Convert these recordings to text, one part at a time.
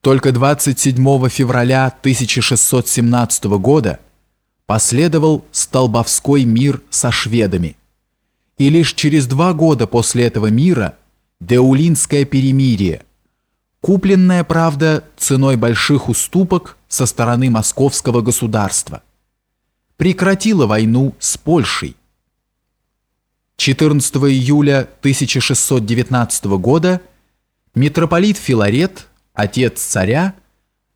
Только 27 февраля 1617 года последовал Столбовской мир со шведами. И лишь через два года после этого мира Деулинское перемирие, купленное, правда, ценой больших уступок со стороны московского государства, прекратило войну с Польшей. 14 июля 1619 года митрополит Филарет отец царя,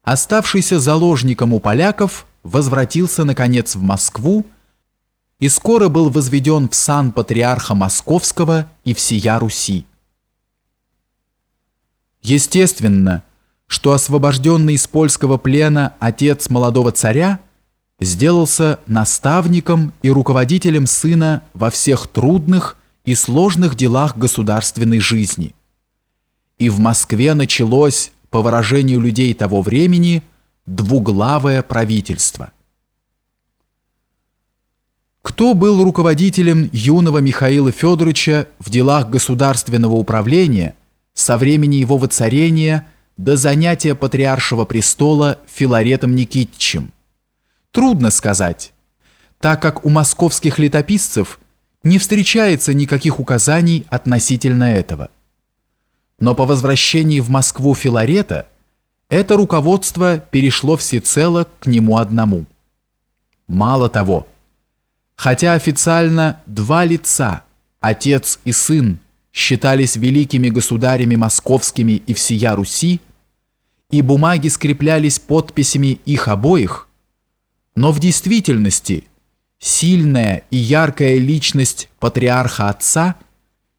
оставшийся заложником у поляков, возвратился, наконец, в Москву и скоро был возведен в сан патриарха Московского и всея Руси. Естественно, что освобожденный из польского плена отец молодого царя сделался наставником и руководителем сына во всех трудных и сложных делах государственной жизни. И в Москве началось по выражению людей того времени, двуглавое правительство. Кто был руководителем юного Михаила Федоровича в делах государственного управления со времени его воцарения до занятия патриаршего престола Филаретом Никитичем? Трудно сказать, так как у московских летописцев не встречается никаких указаний относительно этого но по возвращении в Москву Филарета это руководство перешло всецело к нему одному. Мало того, хотя официально два лица, отец и сын, считались великими государями московскими и всея Руси, и бумаги скреплялись подписями их обоих, но в действительности сильная и яркая личность патриарха отца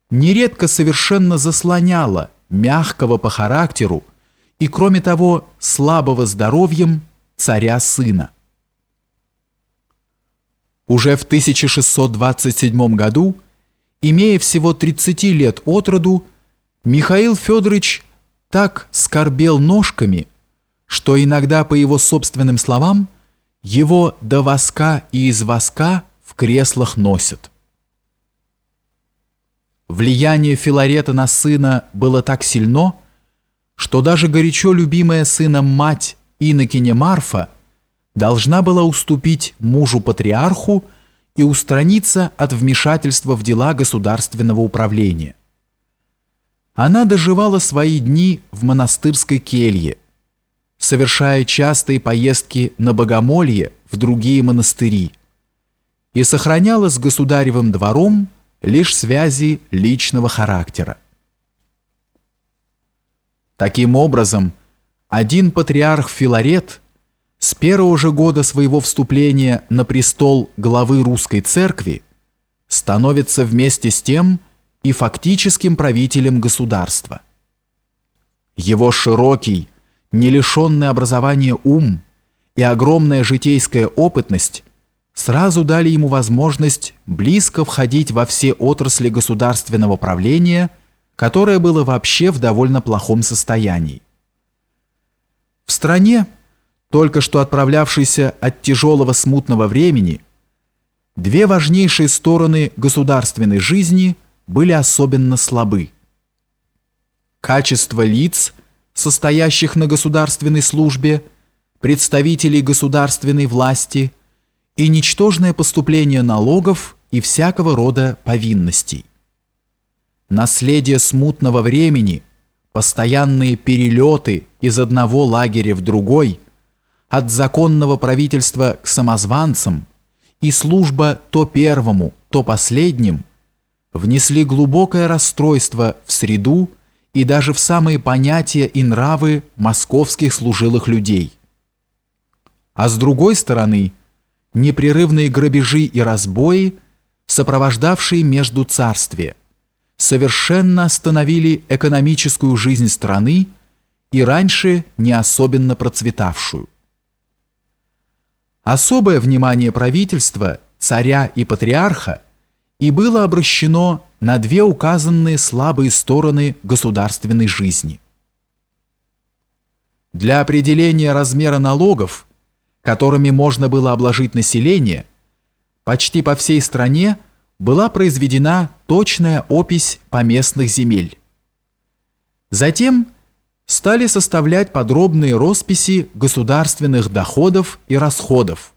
нередко совершенно заслоняла мягкого по характеру и, кроме того, слабого здоровьем царя-сына. Уже в 1627 году, имея всего 30 лет от роду, Михаил Федорович так скорбел ножками, что иногда, по его собственным словам, его до воска и из воска в креслах носят. Влияние Филарета на сына было так сильно, что даже горячо любимая сыном мать Инокиня Марфа должна была уступить мужу-патриарху и устраниться от вмешательства в дела государственного управления. Она доживала свои дни в монастырской келье, совершая частые поездки на богомолье в другие монастыри и сохраняла с государевым двором лишь связи личного характера. Таким образом, один патриарх Филарет с первого же года своего вступления на престол главы русской церкви становится вместе с тем и фактическим правителем государства. Его широкий, не лишенный образования ум и огромная житейская опытность сразу дали ему возможность близко входить во все отрасли государственного правления, которое было вообще в довольно плохом состоянии. В стране, только что отправлявшейся от тяжелого смутного времени, две важнейшие стороны государственной жизни были особенно слабы. Качество лиц, состоящих на государственной службе, представителей государственной власти – и ничтожное поступление налогов и всякого рода повинностей. Наследие смутного времени, постоянные перелеты из одного лагеря в другой, от законного правительства к самозванцам и служба то первому, то последним внесли глубокое расстройство в среду и даже в самые понятия и нравы московских служилых людей. А с другой стороны – непрерывные грабежи и разбои, сопровождавшие между царствия, совершенно остановили экономическую жизнь страны и раньше не особенно процветавшую. Особое внимание правительства, царя и патриарха и было обращено на две указанные слабые стороны государственной жизни. Для определения размера налогов которыми можно было обложить население, почти по всей стране была произведена точная опись поместных земель. Затем стали составлять подробные росписи государственных доходов и расходов,